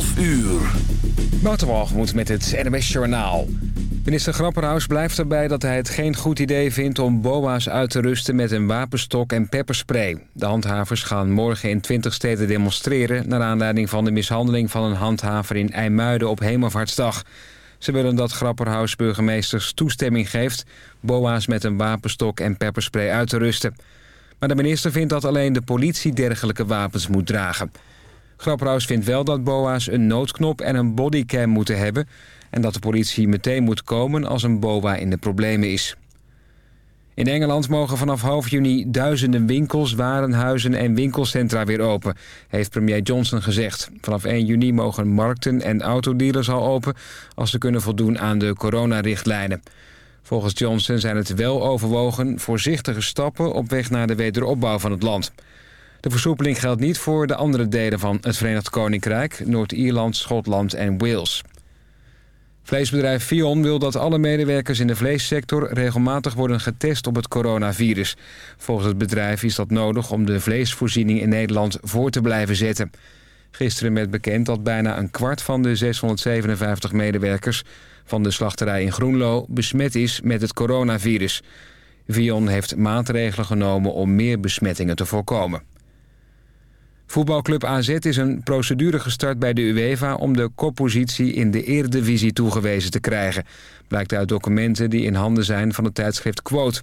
12 uur. moet met het NMS Journaal. Minister Grapperhaus blijft erbij dat hij het geen goed idee vindt... om boa's uit te rusten met een wapenstok en pepperspray. De handhavers gaan morgen in 20 steden demonstreren... naar aanleiding van de mishandeling van een handhaver in IJmuiden op Hemelvaartsdag. Ze willen dat Grapperhaus burgemeesters toestemming geeft... boa's met een wapenstok en pepperspray uit te rusten. Maar de minister vindt dat alleen de politie dergelijke wapens moet dragen... Grapperhaus vindt wel dat BOA's een noodknop en een bodycam moeten hebben... en dat de politie meteen moet komen als een BOA in de problemen is. In Engeland mogen vanaf half juni duizenden winkels, warenhuizen en winkelcentra weer open, heeft premier Johnson gezegd. Vanaf 1 juni mogen markten en autodealers al open als ze kunnen voldoen aan de coronarichtlijnen. Volgens Johnson zijn het wel overwogen voorzichtige stappen op weg naar de wederopbouw van het land. De versoepeling geldt niet voor de andere delen van het Verenigd Koninkrijk... Noord-Ierland, Schotland en Wales. Vleesbedrijf Fion wil dat alle medewerkers in de vleessector... regelmatig worden getest op het coronavirus. Volgens het bedrijf is dat nodig om de vleesvoorziening in Nederland voor te blijven zetten. Gisteren werd bekend dat bijna een kwart van de 657 medewerkers... van de slachterij in Groenlo besmet is met het coronavirus. Vion heeft maatregelen genomen om meer besmettingen te voorkomen. Voetbalclub AZ is een procedure gestart bij de UEFA... om de koppositie in de Eredivisie toegewezen te krijgen. Blijkt uit documenten die in handen zijn van het tijdschrift Quote.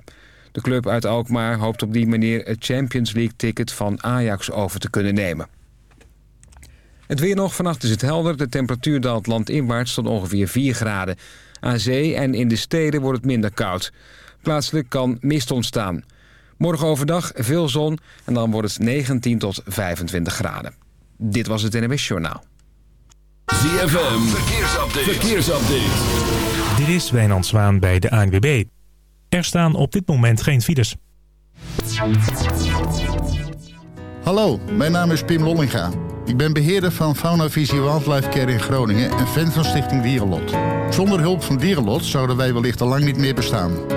De club uit Alkmaar hoopt op die manier het Champions League-ticket van Ajax over te kunnen nemen. Het weer nog, vannacht is het helder. De temperatuur daalt landinwaarts tot ongeveer 4 graden. Aan zee en in de steden wordt het minder koud. Plaatselijk kan mist ontstaan... Morgen overdag veel zon en dan wordt het 19 tot 25 graden. Dit was het NWS Journaal. ZFM, verkeersupdate. verkeersupdate. Dit is Wijnand Zwaan bij de ANWB. Er staan op dit moment geen files. Hallo, mijn naam is Pim Lollinga. Ik ben beheerder van Fauna Visie Wildlife Care in Groningen en fan van Stichting Dierenlot. Zonder hulp van Dierenlot zouden wij wellicht al lang niet meer bestaan.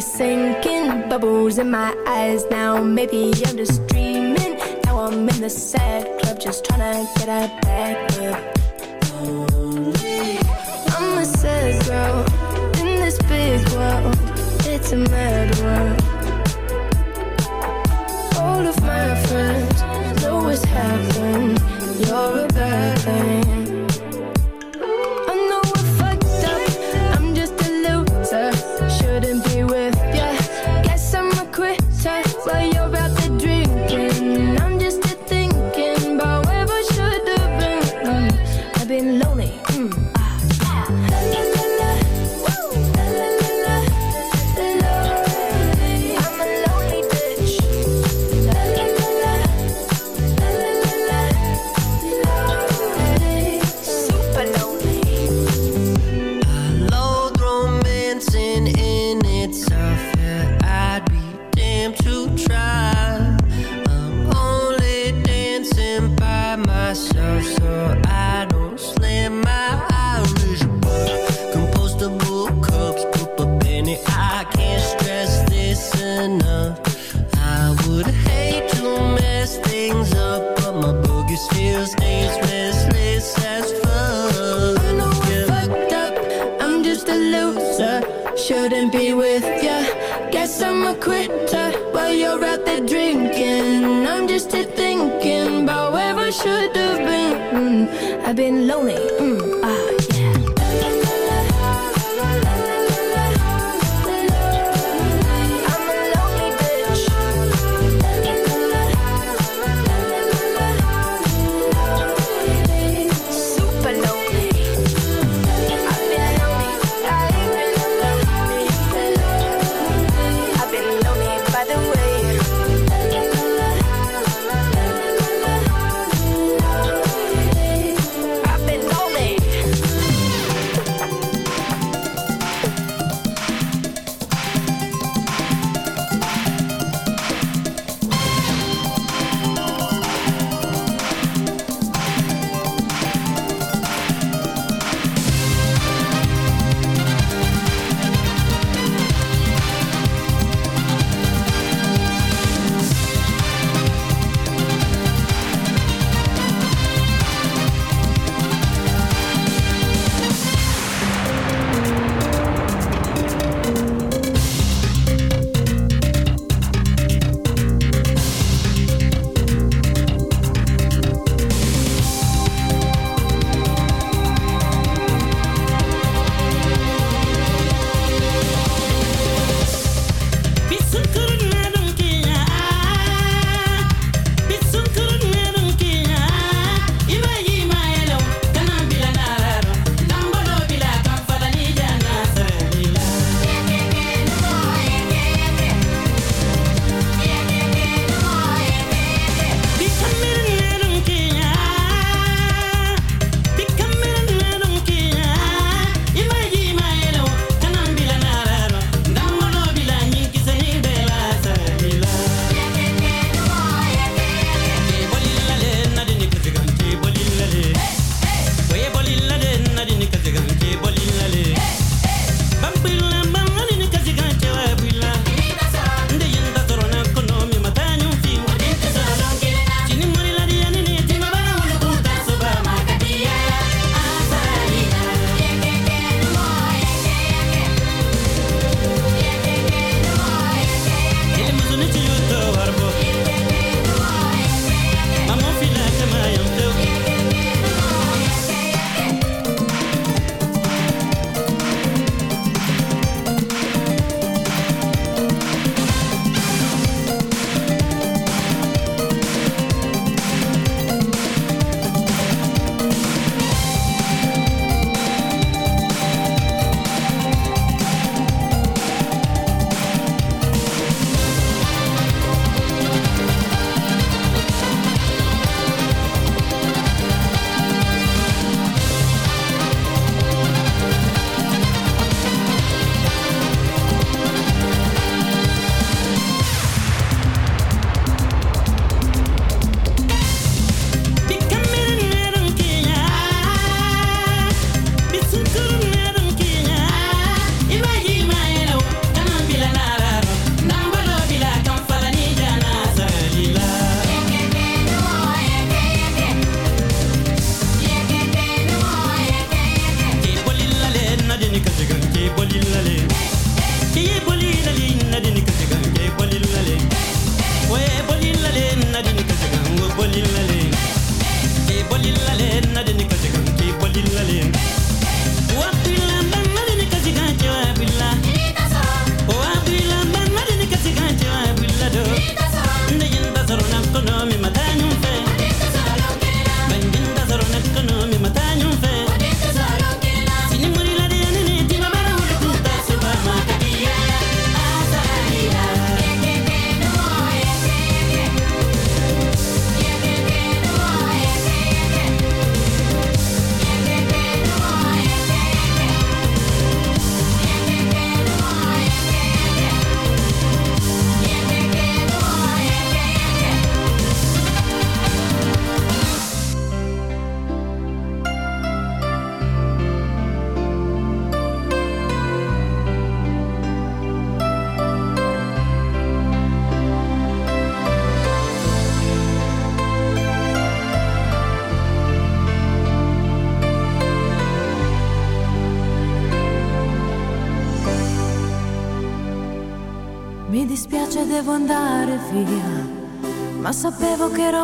sinking, bubbles in my eyes now. Maybe I'm just dreaming. Now I'm in the sad club, just trying to get out back up. I'm a sad girl in this big world. It's a mad world.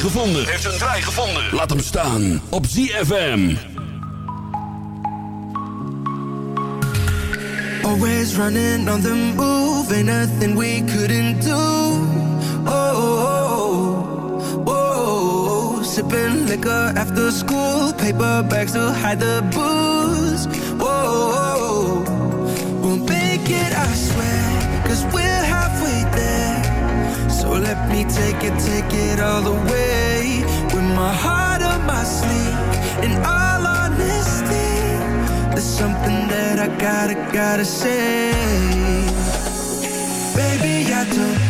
draai gevonden. Heeft zijn draai gevonden. Laat hem staan op ZFM. Always running on the move, ain't nothing we couldn't do. Oh, oh, oh, oh. sipping liquor after school, paper bags to hide the booze. Whoa, we'll make it, I swear, cause we're let me take it, take it all the way. With my heart on my sleeve, in all honesty, there's something that I gotta, gotta say. Baby, I don't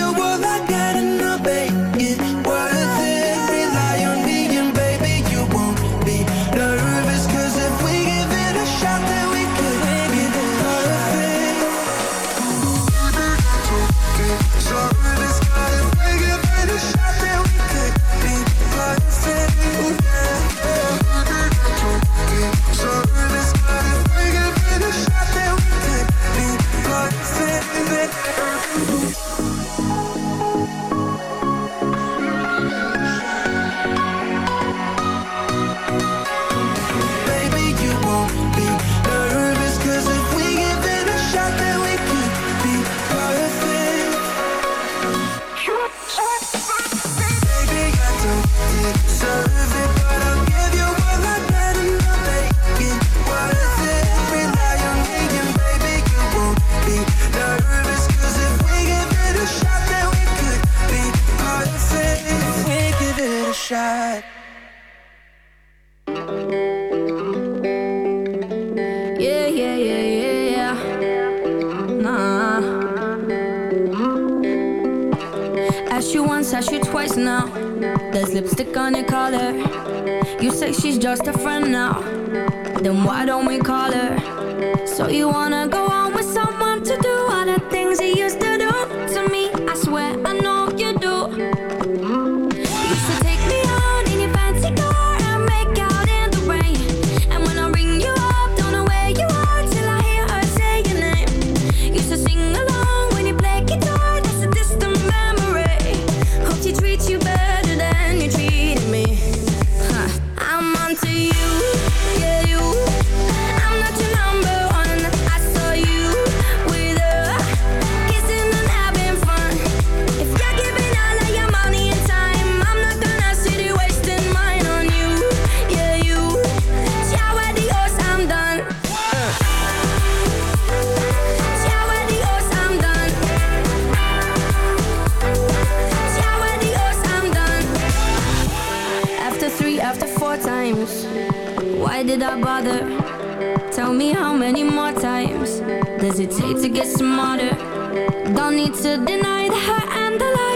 three, after four times. Why did I bother? Tell me how many more times does it take to get smarter? Don't need to deny the hurt and the lie.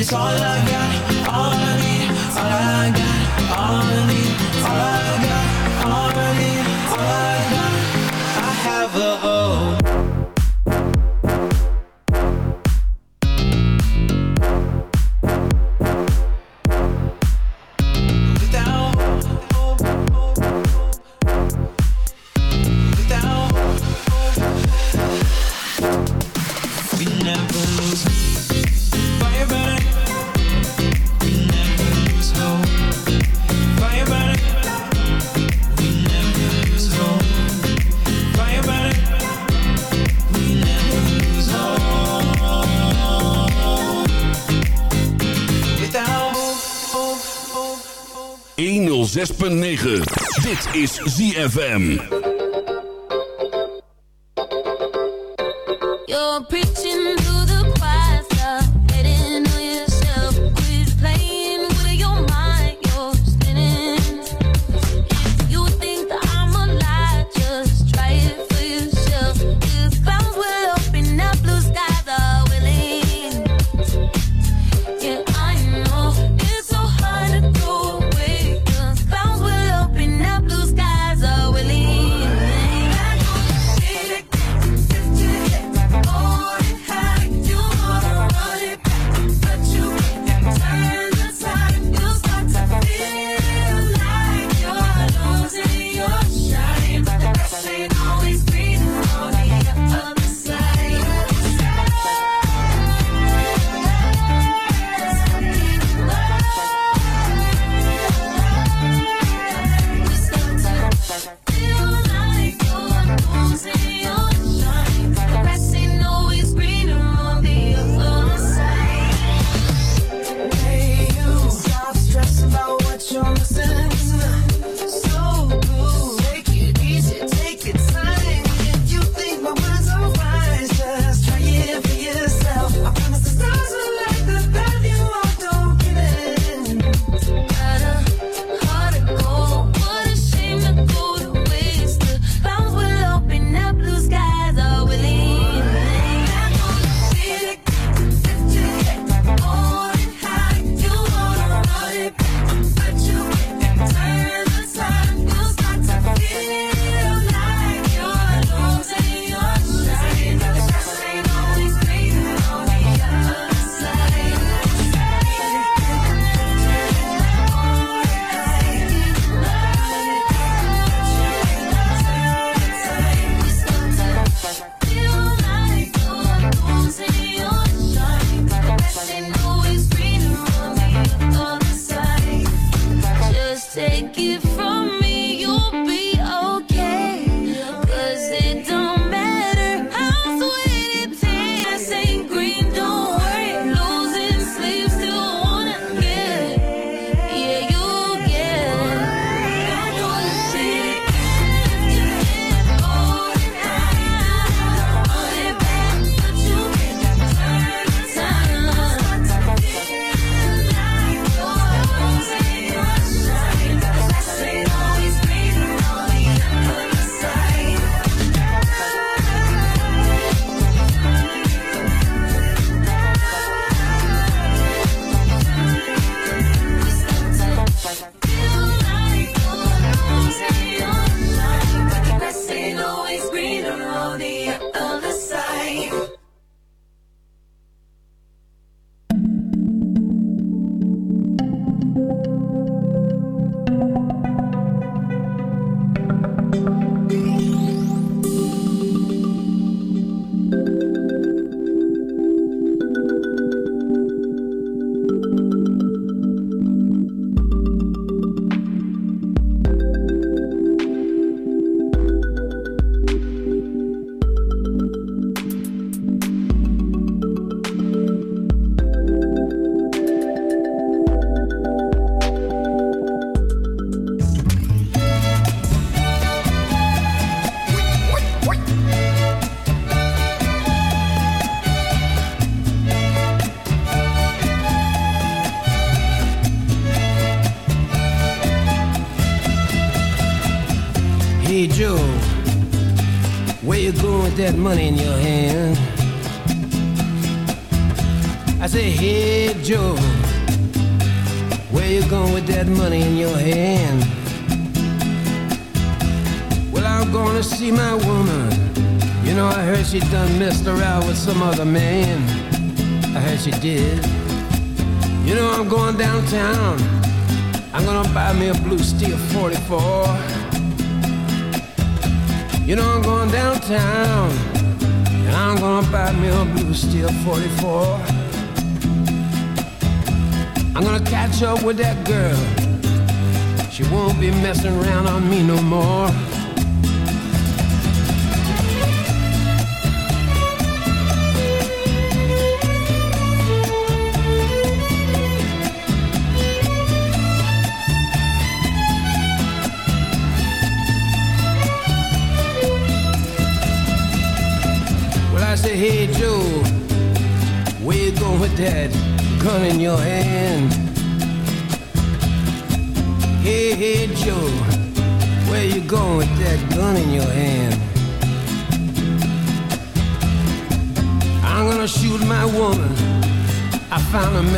It's all I got, all I need, all I got, all I need, all I got, all I need, all I got. I have a 106.9. Dit is ZFM.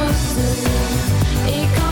Ik. Et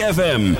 ZFM.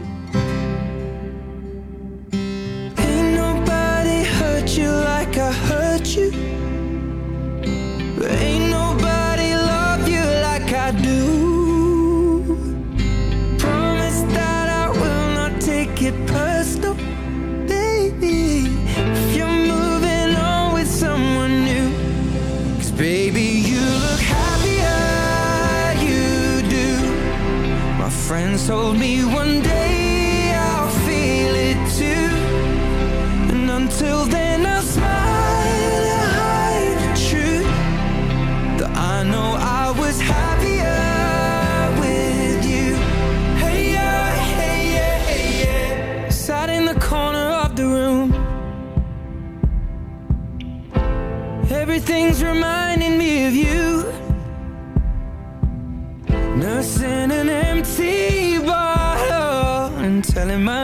told me one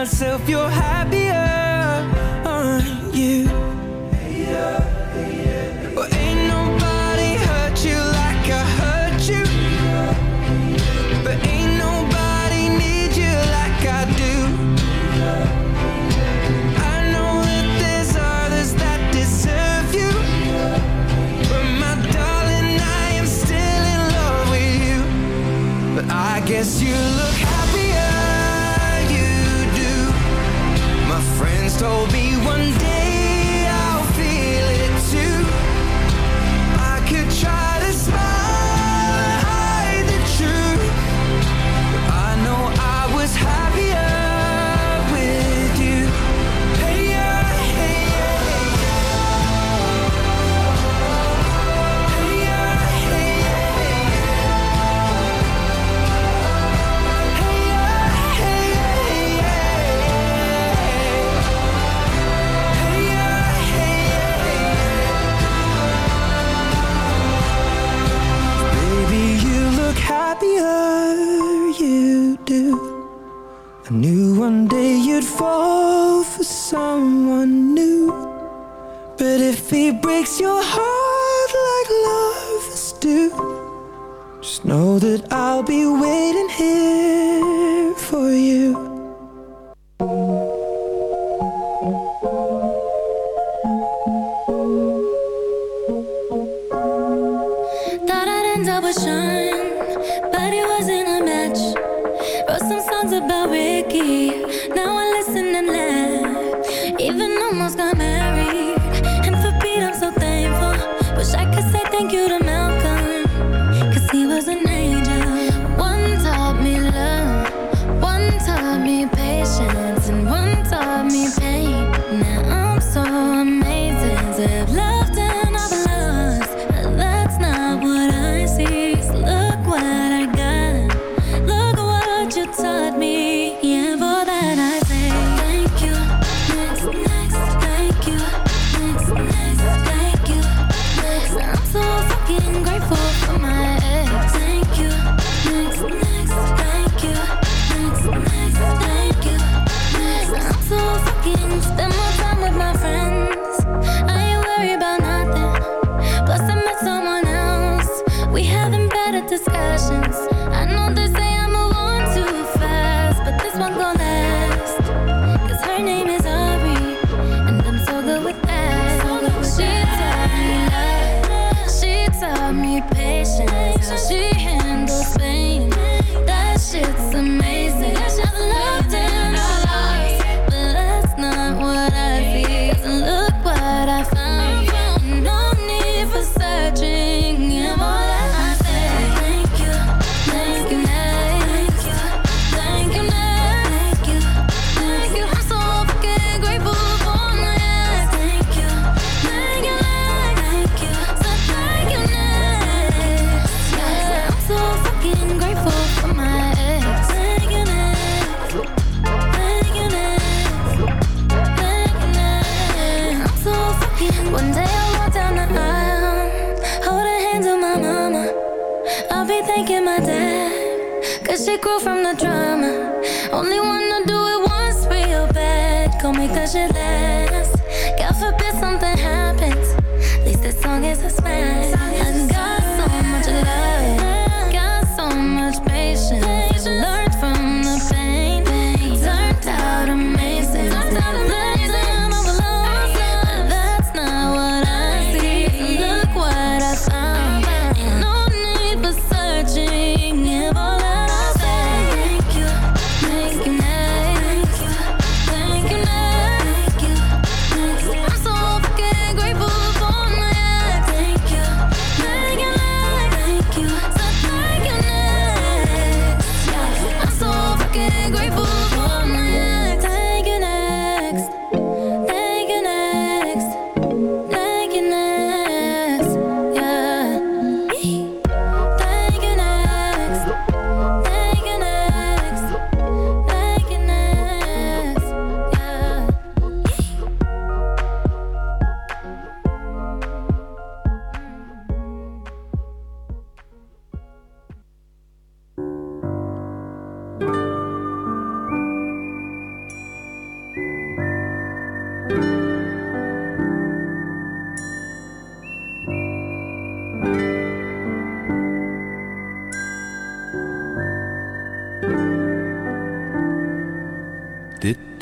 myself your high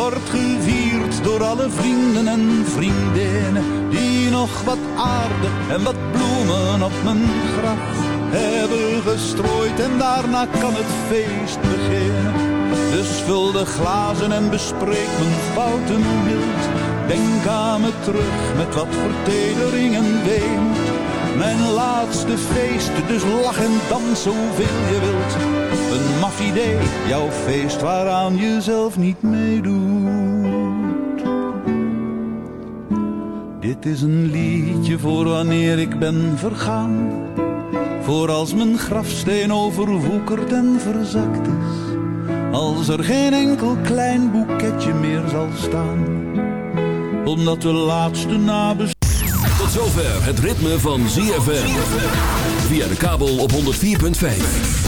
wordt gevierd door alle vrienden en vriendinnen die nog wat aarde en wat bloemen op mijn graf hebben gestrooid en daarna kan het feest beginnen. Dus vul de glazen en bespreek mijn fouten mild. Denk aan me terug met wat vertedering en weemoed. Mijn laatste feest, dus lach en dans zoveel je wilt. Maf jouw feest waaraan je zelf niet meedoet. Dit is een liedje voor wanneer ik ben vergaan. Voor als mijn grafsteen overwoekerd en verzakt is. Als er geen enkel klein boeketje meer zal staan. Omdat de laatste nabestaanden Tot zover het ritme van ZFM. Via de kabel op 104.5.